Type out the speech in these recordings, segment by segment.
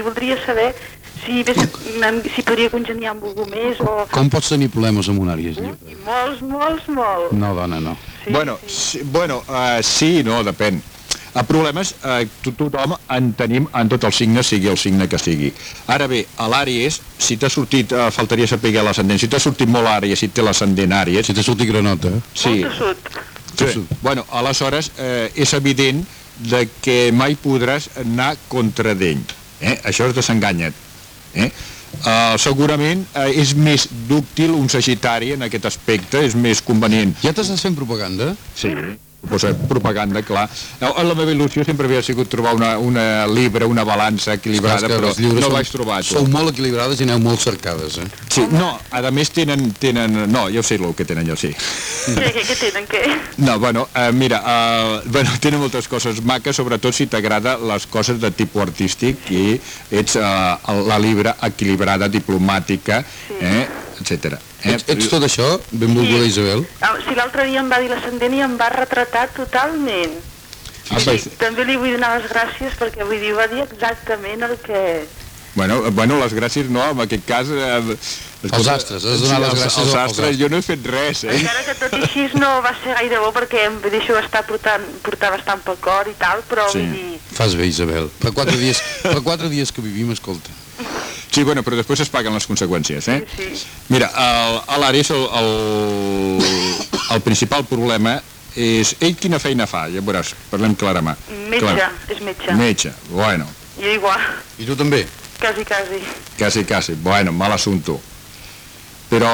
i voldria saber si, ves, si podria congeniar amb algú més o... Com pots tenir problemes amb un àries lliure? molts, molts, molts. No, dona, no. Sí, bueno, sí. sí, bueno uh, sí no, depèn. A problemes, eh, to tothom en tenim en tot el signe, sigui el signe que sigui. Ara bé, a l'àries, si t'ha sortit, eh, faltaria saber l'ascendent, si t'ha sortit molt àries, si té l'ascendent àries, Si t'ha sortit granota, sí, Molt tossut. sí. Bueno, aleshores eh, és evident de que mai podràs anar contra d'ell. Eh? Això és desenganyat. Eh? Uh, segurament uh, és més dúctil un sagitari en aquest aspecte, és més convenient ja t'estàs fent propaganda? Sí, posa propaganda, clar. No, la meva il·lusió sempre havia sigut trobar una, una libra, una balança equilibrada, però no sou- vaig trobar. Sou molt equilibrades i aneu molt cercades, eh? Sí, no, a més tenen, tenen... No, jo sé el que tenen, jo sí. Què, què, què tenen, què? No, bueno, uh, mira, uh, bueno, tenen moltes coses maques, sobretot si t'agrada les coses de tipus artístic i ets uh, la libra equilibrada, diplomàtica, eh, etc. Eh? Ets, ets tot això, benvolguda Isabel? Ah, Si l'altre dia em va dir l'ascendent i em va retratar totalment. Ah, Sí, també li vull donar les gràcies perquè vull dir, va dir exactament el que... Bueno, bueno, les gràcies no, en aquest cas... Eh, Els astres, has de donar les gràcies als astres, jo no he fet res, eh? Encara que tot i així no va ser gaire bo perquè em deixo estar portant, portar bastant pel cor i tal, però Sí. dir... Fas bé, Isabel. Fa quatre dies, fa quatre dies que vivim, escolta. Sí, bueno, però després es paguen les conseqüències, eh? Sí, sí. Mira, el, a l'Aris el, el, el principal problema és ell quina feina fa, ja veuràs, parlem clarament. Metge, Clar. és metge. Metge, bueno, I igual, I tu també? quasi, quasi. quasi, quasi, bueno, mal assumpto. Però,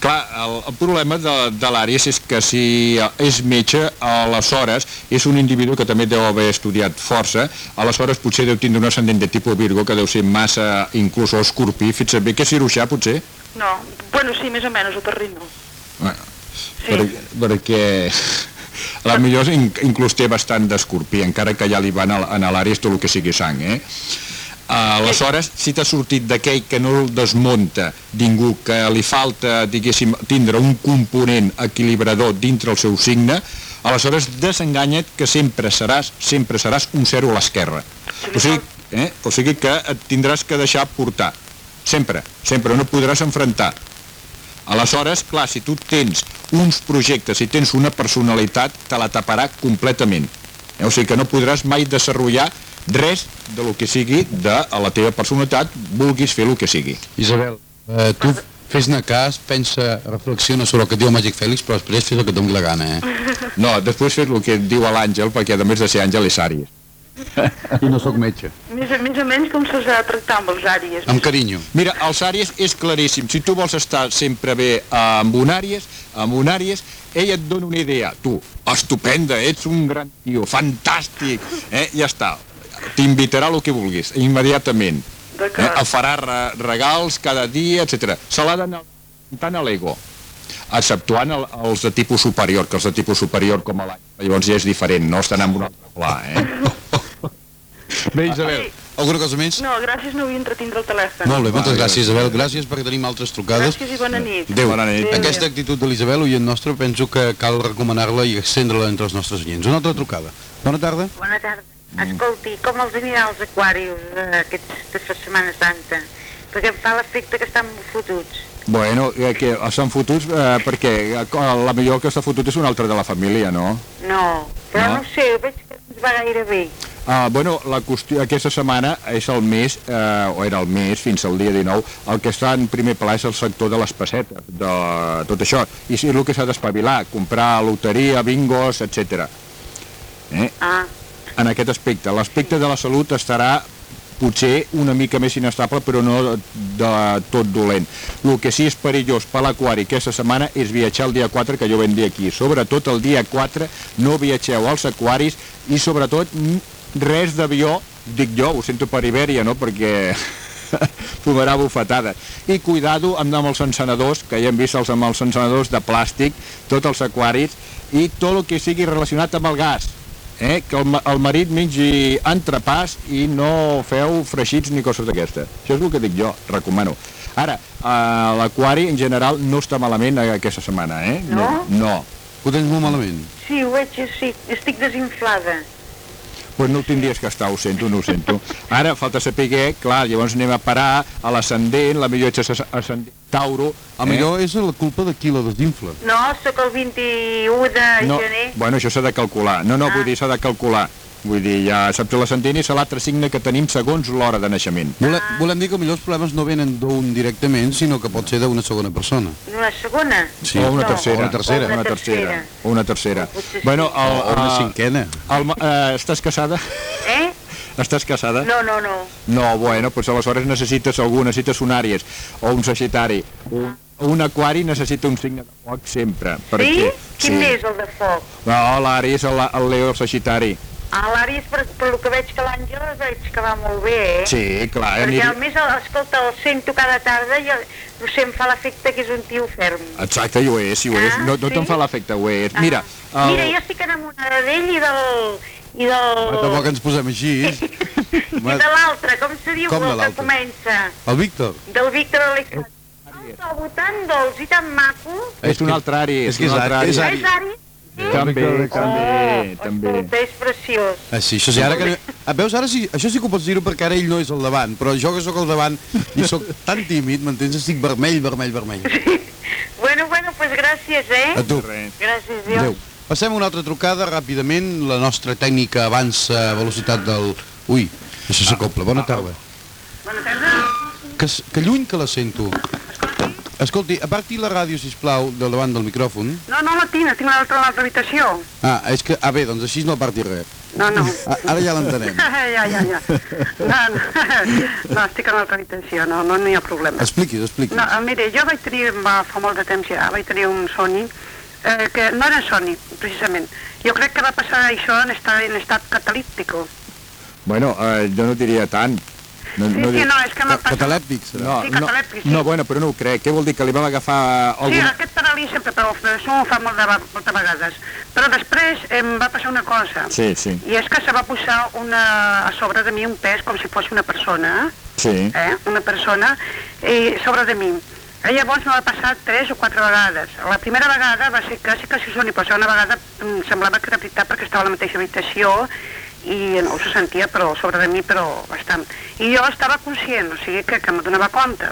clar, el, el problema de, de l'Àries és que si és metge, aleshores és un individu que també deu haver estudiat força, aleshores potser deu tindre un ascendent de tipus Virgo que deu ser massa, inclús o escorpí, fins a bé que ciruixà potser. No, bueno, sí, més o menys, otorrino. Bueno, Sí. per, perquè la millor in, inclús té bastant d'escorpí, encara que ja li van a, a l'àrea tot el que sigui sang, eh? Aleshores, si t'ha sortit d'aquell que no el desmunta ningú, que li falta, diguéssim, tindre un component equilibrador dintre el seu signe, aleshores desenganya't que sempre seràs, sempre seràs un zero a l'esquerra. O sigui, eh? o sigui que et tindràs que deixar portar. Sempre, sempre, no podràs enfrontar. Aleshores, clar, si tu tens uns projectes, si tens una personalitat, te la taparà completament. Eh? O sigui que no podràs mai desenvolupar res de lo que sigui de a la teva personalitat, vulguis fer el que sigui. Isabel, eh, tu fes-ne cas, pensa, reflexiona sobre el que diu el Màgic Fèlix, però després fes el que et doni la gana, eh? No, després fes el que diu l'àngel, perquè a més de ser àngel és àries. I no sóc metge. Més, més o menys com se'ls ha de tractar amb els àries. Amb carinyo. Mira, els àries és claríssim. Si tu vols estar sempre bé amb un àries, amb un àries, ell et dona una idea. Tu, estupenda, ets un gran tio, fantàstic. Eh? Ja està. T'invitarà el que vulguis, immediatament. Eh? Farà re regals cada dia, etc. Se l'ha d'anar tant a l'ego exceptuant el, els de tipus superior, que els de tipus superior com a l'any, llavors ja és diferent, no estan en un altre pla, eh? Bé, Isabel, Alguna cosa més? No, gràcies, no vull entretindre el telèfon. Molt bé, moltes Vale, gràcies, Isabel. Gràcies perquè tenim altres trucades. Gràcies i bona nit. Adéu. Bona nit. Adéu. Aquesta actitud de l'Isabel, oient nostre, penso que cal recomanar-la i estendre-la entre els nostres oients. Una altra trucada. Bona tarda. Bona tarda. Escolti, com els anirà als aquàrius eh, aquesta Setmana Santa? Perquè em fa l'efecte que estan fotuts. Bueno, eh, que estan fotuts eh, perquè eh, la millor que està fotut és un altre de la família, no? No, però No? no, sé, veig que ens va gaire bé. Ah, bueno, la qüestió, aquesta setmana és el mes, eh, o era el mes, fins al dia 19, el que està en primer pla és el sector de les pessetes, de tot això. I sí, el que s'ha d'espavilar, comprar loteria, bingos, etc. Eh? Ah, En aquest aspecte. L'aspecte de la salut estarà potser una mica més inestable, però no de tot dolent. El que sí és perillós per l'aquari aquesta setmana és viatjar el dia 4, que jo vam dir aquí. Sobretot el dia 4 no viatgeu als aquaris i sobretot res d'avió, dic jo, ho sento per Ibèria, no?, perquè fumarà bufetada. I cuidado amb els encenedors, que ja hem vist els, amb els encenedors de plàstic, tots els aquaris, i tot el que sigui relacionat amb el gas eh? que el, el marit mengi entrepàs i no feu freixits ni coses d'aquestes. Això és el que dic jo, recomano. Ara, eh, l'aquari en general no està malament aquesta setmana, eh? No? No. Ho tens molt malament. sí, ho veig, sí, estic desinflada. Pues no ho tindries que estar, ho sento, no ho sento. Ara falta saber, clar, llavors anem a parar a l'ascendent, la millor ets ascendent Tauro. A millor és la culpa de qui la desinfla. No, sóc el 21 de no, gener. bueno, això s'ha de calcular. No, no, Ah. vull dir, s'ha de calcular. Vull dir, ja saps, l'ascendent és l'altre signe que tenim segons l'hora de naixement. Volem, volem dir que millor els problemes no venen d'un directament, sinó que pot ser d'una segona persona. Una segona? Sí. O una No, tercera. o una tercera. O una tercera. O una tercera. O sí. Bueno, el, O, una eh, cinquena. el, eh, estàs casada? Eh? Estàs casada? No, no, no. No, bueno, doncs aleshores necessites algú, necessites un Àries o un Sagitari. Un, un Aquari necessita un signe de foc sempre. Sí? Perquè, Quin és el de foc? No, l'Àries, el, el Leo, el Sagitari. Ah, l'Àries, per, per el que veig que l'Àngel es veig que va molt bé, eh? Sí, clar. Perquè aniria- a més, el- escolta, el sento cada tarda i el, no sé, em fa l'efecte que és un tio ferm. Exacte, i ho és, i ho és. Ah, No, no sí? te'n fa l'efecte, ho és. Ah. Mira, el... Mira, jo estic enamorada d'ell i del... I del... Oh. Tampoc ens posem així. I de l'altre, com se diu Com el que comença? El Víctor. Del Víctor Alejandro. Oh, tan dolç i tan maco. És un altre Àries. és que és un altre Àries, és Ah, Àries. és Ari? Sí? També, també, oh, també. És preciós. Ah, sí, això sí, ara que... Ah, veus, ara sí, això sí que ho pots dir-ho perquè ara ell no és al davant, però jo que sóc al davant i sóc tan tímid, m'entens? Estic vermell, vermell, vermell. Bueno, bueno, pues gràcies, eh? A tu. Gràcies, Déu. Adéu. Passem a una altra trucada ràpidament. La nostra tècnica avança a velocitat del... Ui, això s'acopla. Bona tarda. Bona tarda. Que, que lluny que la sento. Escolti, aparti la ràdio, si plau, del davant del micròfon. No, no la tinc, la tinc a l'altra a l'altra habitació. Ah, és que... Ah, bé, doncs així no aparti res. No, no. Ah, ara ja l'entenem. ja, ja, ja. No, no, no, estic a l'altra habitació, no, no, no hi ha problema. Expliquis, expliquis. No, eh, mire, jo vaig tenir, va, fa molt de temps ja, vaig tenir un Sony, eh, que no era Sony, precisament. Jo crec que va passar això en estat, en estat catalíptico. Bueno, eh, jo no diria tant. No, Sí, sí, diria- no, és que m'ha passat... Catalèptic, serà. No, Sí, no, catalèptic, sí. no, bueno, però no ho crec. Què vol dir? Que li vam agafar Sí, algun... aquest paralís sempre, però això ho fa molt de, moltes vegades. Però després em va passar una cosa. Sí, sí, I és que se va posar una, a sobre de mi un pes com si fos una persona, sí. eh? una persona, i sobre de mi. Eh, llavors m'ha passat tres o quatre vegades. La primera vegada va ser quasi que si són i la segona vegada em semblava que era veritat perquè estava a la mateixa habitació i no se sentia però sobre de mi però bastant. I jo estava conscient, o sigui que, que me donava compte.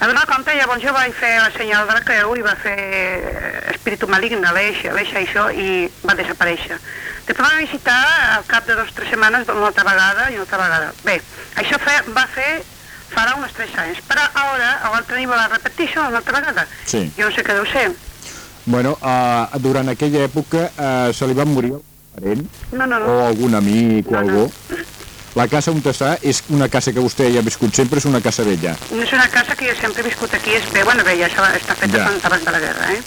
A donar compte, llavors jo vaig fer la senyal de la creu i va fer eh, espíritu maligne, l'eix, l'eix això, i va desaparèixer. Després va visitar al cap de dues o tres setmanes una altra vegada i una altra vegada. Bé, això fe, va fer farà uns tres anys, però ara l'altre dia va repetir això una altra vegada. Sí. Jo no sé què deu ser. Bueno, uh, durant aquella època uh, se li va morir un parent No, no, o no. algun amic o No, no. algú. La casa on està és una casa que vostè ja ha viscut sempre, és una casa vella. No és una casa que jo sempre he viscut aquí, és bé, bueno, bé, ja està feta Ja. abans de la guerra, eh?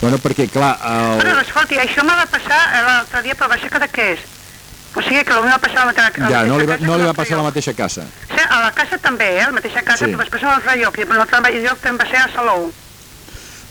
Bueno, perquè, clar, el... escolti, això me va passar eh, l'altre dia, però va ser que de què és? O sigui que meu va passar a la mateixa ja, no li va, casa no que li va passar a la mateixa casa. Sí, a la casa també, eh? A la mateixa casa, Sí. però després a l'altre lloc, i a l'altre lloc també va ser a Salou.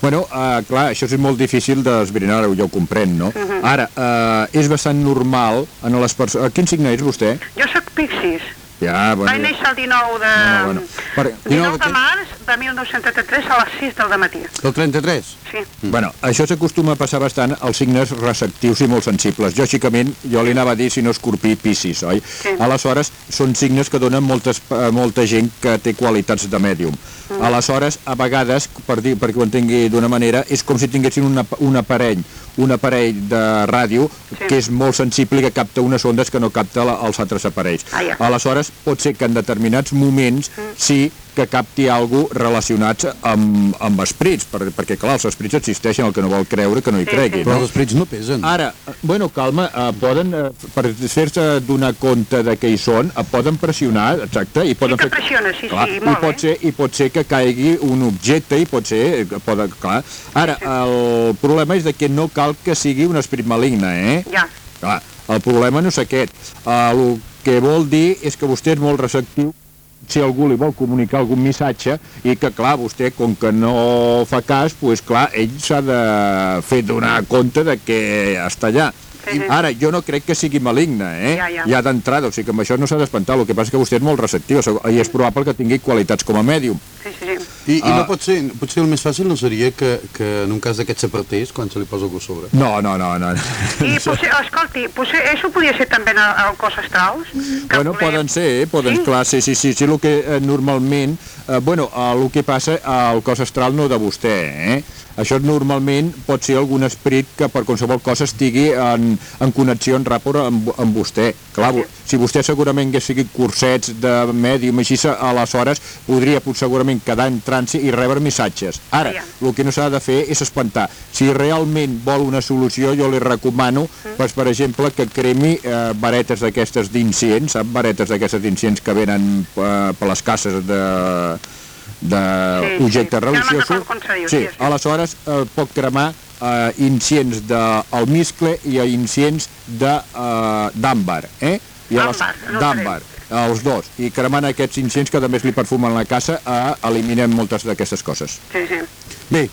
Bueno, uh, clar, això és molt difícil d'esbrinar, ja ho comprèn, no? Mhm. Ara, uh, és bastant normal en les persones... Quin signe és vostè? Jo sóc Pixis. Ja, bueno... Vaig néixer el 19 de... No, no, bueno. Per- 19 19 de març de 1973 a les 6 del matí. El 33? Sí. Bueno, això s'acostuma a passar bastant als signes receptius i molt sensibles. Lògicament, jo li anava a dir si no escorpí piscis, oi? Sí. Aleshores, són signes que donen moltes, eh, molta gent que té qualitats de mèdium. Mm. Aleshores, a vegades, per dir, perquè ho entengui d'una manera, és com si tinguessin una, un aparell un aparell de ràdio Sí. que és molt sensible i que capta unes ondes que no capta la, els altres aparells. Ah, ja. Aleshores, pot ser que en determinats moments Mm. sí que capti alguna relacionats amb, amb esprits, per, perquè clar, els esprits existeixen, el que no vol creure que no hi Sí, cregui. sí. Però No? els esprits no pesen. Ara, eh, bueno, calma, eh, poden, eh, per fer-se donar compte de què hi són, eh, poden pressionar, exacte, i poden que fer... pressiona, sí, sí, i molt pot bé. ser, I pot ser que caigui un objecte, i pot ser, que poden, clar. Ara, el problema és de que no cal que sigui un esperit maligne, eh? Ja. Clar, el problema no és aquest. El que vol dir és que vostè és molt receptiu si algú li vol comunicar algun missatge i que, clar, vostè, com que no fa cas, doncs, clar, ell s'ha de fer donar compte de que està allà. Sí, sí. Ara, jo no crec que sigui maligne, eh? Ja, ja. Ja d'entrada, o sigui que amb això no s'ha d'espantar. El que passa que vostè és molt receptiu i és probable que tingui qualitats com a mèdium. Sí, sí, sí. I, i no Ah. pot ser, potser el més fàcil no seria que, que en un cas d'aquests s'apartés quan se li posa algú a sobre. No, no, no, no. I potser, escolti, potser això podria ser també al, al cos astrals? Que Bueno, volem- poden ser, eh? poden, Sí? sí? clar, sí, sí, sí, sí, el que eh, normalment, eh, bueno, el que passa al cos astral no de vostè, eh? Això normalment pot ser algun esperit que per qualsevol cosa estigui en, en connexió en ràpor amb, amb vostè. Clar, si vostè segurament hagués seguit cursets de mèdium així, aleshores podria pot, segurament quedar en trànsit i rebre missatges. Ara, Ja. el que no s'ha de fer és espantar. Si realment vol una solució, jo li recomano, pues, per exemple, que cremi eh, varetes d'aquestes d'incients, sap? Varetes d'aquestes d'incients que venen eh, per les cases de d'objectes sí. Religiosos. se diu, sí, sí, sí. aleshores eh, pot cremar eh, incients d'almiscle i incients de, eh, d'àmbar, eh? I ales- Àmbar, no d'àmbar, els dos. I cremant aquests incients que també li perfumen la casa, eh, eliminem moltes d'aquestes coses. Sí, sí. Bé,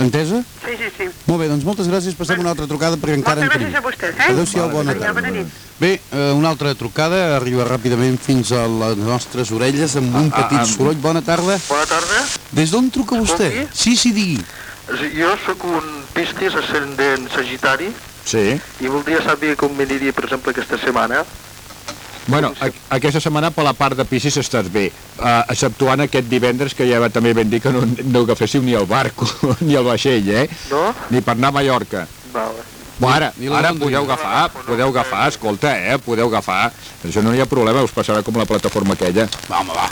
entesa? Sí, sí, sí. Molt bé, doncs moltes gràcies. Passem una altra trucada perquè encara en Moltes tenim. gràcies a vostès, eh? Adéu-siau, bona Adéu, tarda. bona nit. Bé, eh, una altra trucada arriba ràpidament fins a les nostres orelles amb un Ah, petit ah, soroll. Bona tarda. Bona tarda. Des d'on truca vostè? Escolti. Sí, sí, digui. Jo sóc un pistis ascendent sagitari Sí. i voldria saber com m'aniria, per exemple, aquesta setmana. Bueno, a, aquesta setmana per la part de Piscis estàs bé, uh, exceptuant aquest divendres que ja va, també vam dir que no, no agaféssiu ni el barco, ni el vaixell, eh? No? Ni per anar a Mallorca. Vale. Ara, ni la ara podeu agafar, podeu agafar, escolta, eh? Podeu agafar. Això no hi ha problema, us passarà com la plataforma aquella. Va, home, va.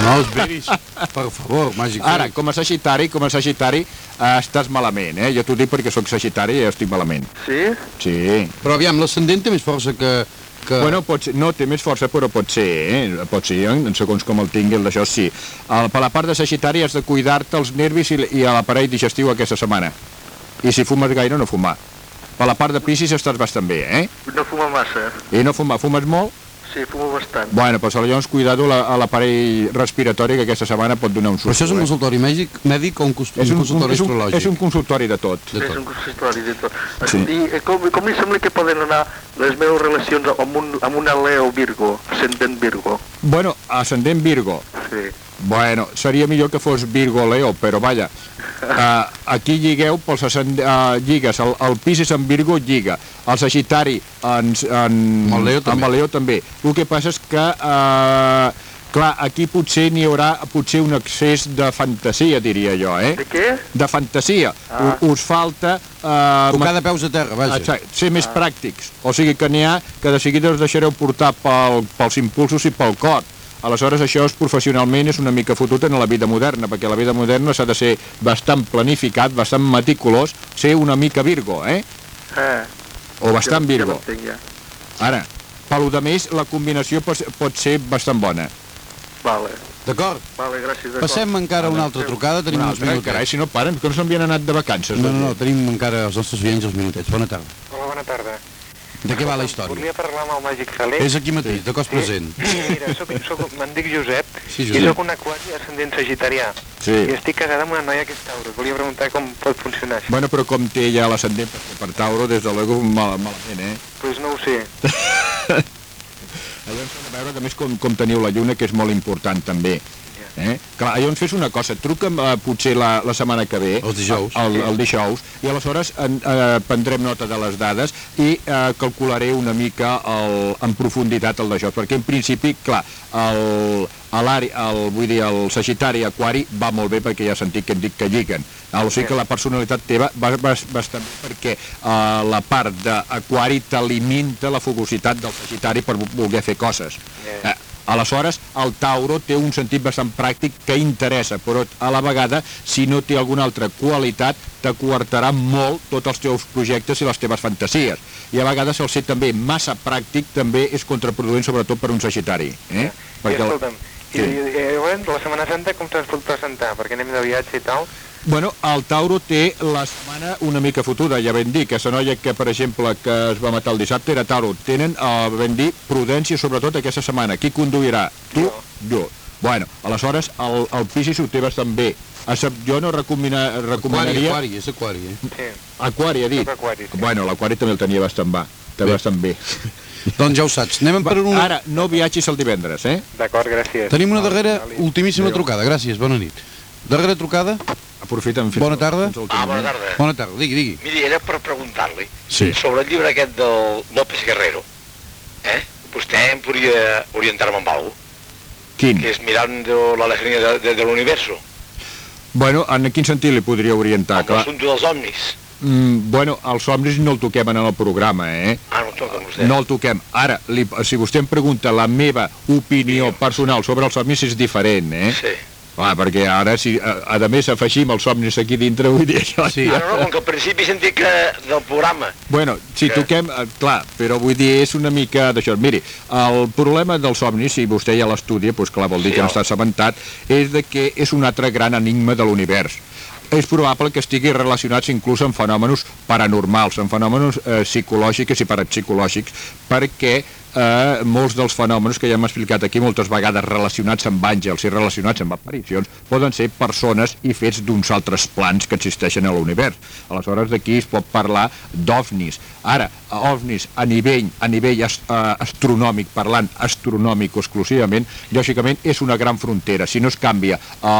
No els beris, per favor, màgic. Ara, com a sagitari, com a sagitari, eh, estàs malament, eh? Jo t'ho dic perquè sóc sagitari i estic malament. Sí? Sí. Però aviam, l'ascendent té més força que... que... Bueno, pot ser, no té més força, però pot ser, eh? Pot ser, en segons com el tingui, el d'això sí. El, per la part de sagitari has de cuidar-te els nervis i, i l'aparell digestiu aquesta setmana. I si fumes gaire, no fumar. Per la part de Piscis estàs bastant bé, eh? No fumo massa. I no fumar, fumes molt? Sí, fumo bastant. Bueno, doncs llavors cuidado la- a l'aparell respiratori que aquesta setmana pot donar un Però susto. això és un eh? consultori mèdic, mèdic o un, és un un, consultori és, un, astrològic? és un consultori de tot. De és tot. un consistori de tot. Sí. I eh, com, com li sembla que poden anar les meves relacions amb, un, amb una Leo Virgo, ascendent Virgo? Bueno, ascendent Virgo. Sí. Bueno, seria millor que fos Virgo Leo, però vaja, uh, aquí lligueu pels ascend... uh, lligues, el, el Piscis en Virgo lliga, el Sagitari en, en, Amb el Leo també. amb el Leo també. El que passa és que, uh, clar, aquí potser n'hi haurà potser un excés de fantasia, diria jo, eh? De què? De fantasia. Ah. U- Us falta... Uh, Tocar de peus a terra, vaja. Exacte, ser més pràctics. O sigui que n'hi ha que de seguida us deixareu portar pel, pels impulsos i pel cor. Aleshores, això és, professionalment és una mica fotut en la vida moderna, perquè la vida moderna s'ha de ser bastant planificat, bastant meticulós, ser una mica Virgo, eh? Eh, O bastant Virgo. Ja. Ara, pel de més, la combinació pot, pot ser bastant bona. Vale, D'acord. vale, gràcies. d'acord. Passem encara una altra trucada, tenim uns altra, carai, minutets. si no paren, que no s'havien anat de vacances. No, no, no, doncs. tenim encara els nostres oients els minutets. Bona tarda. Hola, bona tarda. De què va la història? Volia parlar amb el Màgic Saler. És aquí mateix, de cos present. Sí, mira, soc, soc, me'n dic Josep, Sí, i Josep. sóc un aquari ascendent sagitarià. Sí. I estic casada amb una noia que és Tauro. Volia preguntar com pot funcionar això. Bueno, però com té ja l'ascendent perquè per Tauro, des de luego mal, malament, eh? Pues no ho sé. Llavors hem de veure que més com, com teniu la lluna, que és molt important també. Eh? Clar, llavors fes una cosa, truca'm eh, potser la, la setmana que ve, Els dijous. el, el dijous, i aleshores en, eh, prendrem nota de les dades i eh, calcularé una mica el, en profunditat el d'això, perquè en principi, clar, el, a l'ari, el, vull dir, el Sagitari Aquari va molt bé perquè ja sentit que hem dit que lliguen. Ah, o sigui que la personalitat teva va, va, bastant bé perquè eh, la part d'Aquari t'alimenta la fogositat del Sagitari per voler fer coses. Eh, Aleshores, el Tauro té un sentit bastant pràctic que interessa, però a la vegada, si no té alguna altra qualitat, t'acoartarà molt tots els teus projectes i les teves fantasies. I a vegades el ser també massa pràctic també és contraproduent, sobretot per un sagitari. Eh? I escolta'm, i, Sí. i, i llavors la Setmana Santa com se'ns pot presentar? Perquè anem de viatge i tal. Bueno, el Tauro té la setmana una mica fotuda, ja ben dir, que la noia que, per exemple, que es va matar el dissabte era Tauro. Tenen, eh, ben dir, prudència sobretot aquesta setmana. Qui conduirà? Tu? Jo. Bueno, aleshores el, el Piscis ho té bastant bé. Excep- Jo no recomana, Aquari, recomanaria... aquari, és aquari, eh? Sí. Aquari, ha dit. Aquari, sí. Bueno, l'aquari també el tenia bastant va. També bastant bé. Doncs ja ho saps. Anem per una... Ara, no viatgis el divendres, eh? D'acord, gràcies. Tenim una darrera, ultimíssima trucada. Gràcies, bona nit. Darrera trucada? Aprofita'm fins Bona tarda. fins Ah, bona tarda. Bona tarda, digui, digui. Miri, era per preguntar-li Sí. sobre el llibre aquest del López Guerrero. Eh? Vostè em podria orientar-me amb alguna Quin? que és Mirando la lejanía de, de, de l'universo, Bueno, en quin sentit li podria orientar? amb l'assumpte dels omnis. mm, bueno, els somnis no el toquem en el programa, eh? Ah, no el amb vostè. No el toquem. Ara, li, si vostè em pregunta la meva opinió personal sobre els somnis és diferent, eh? Sí. Clar, perquè ara, si a, a més afegim els somnis aquí dintre, vull dir això... Sí. Ah, no, no, com que al principi sentia que del programa. Bueno, si Que- toquem, eh, clar, però vull dir, és una mica d'això. Miri, el problema dels somnis, si vostè ja l'estudia, doncs clar, vol dir Sí, que home. n'està assabentat, és de que és un altre gran enigma de l'univers. És probable que estigui relacionats inclús amb fenòmenos paranormals, amb fenòmenos eh, psicològics i parapsicològics, perquè eh, molts dels fenòmenos que ja hem explicat aquí moltes vegades relacionats amb àngels i relacionats amb aparicions poden ser persones i fets d'uns altres plans que existeixen a l'univers. Aleshores d'aquí es pot parlar d'ovnis. Ara, ovnis a nivell, a nivell ast eh, astronòmic, parlant astronòmic exclusivament, lògicament és una gran frontera. Si no es canvia eh,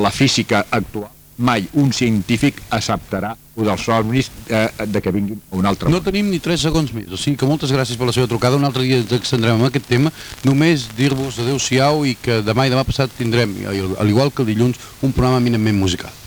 la física actual, mai un científic acceptarà o dels somnis eh, de que vinguin un altre No tenim ni 3 segons més, o sigui que moltes gràcies per la seva trucada. Un altre dia ens extendrem amb aquest tema. Només dir-vos adeu-siau i que demà i demà passat tindrem, al igual que el dilluns, un programa eminentment musical.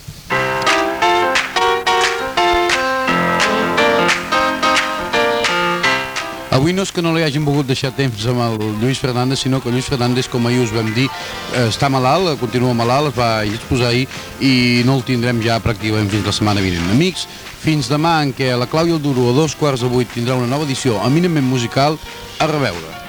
Avui no és que no li hagin volgut deixar temps amb el Lluís Fernández, sinó que Lluís Fernández, com ahir us vam dir, eh, està malalt, eh, continua malalt, es va exposar ahir i no el tindrem ja pràcticament fins la setmana vinent. Amics, fins demà en què la Clàudia Duro a dos quarts de vuit tindrà una nova edició eminentment musical. A reveure.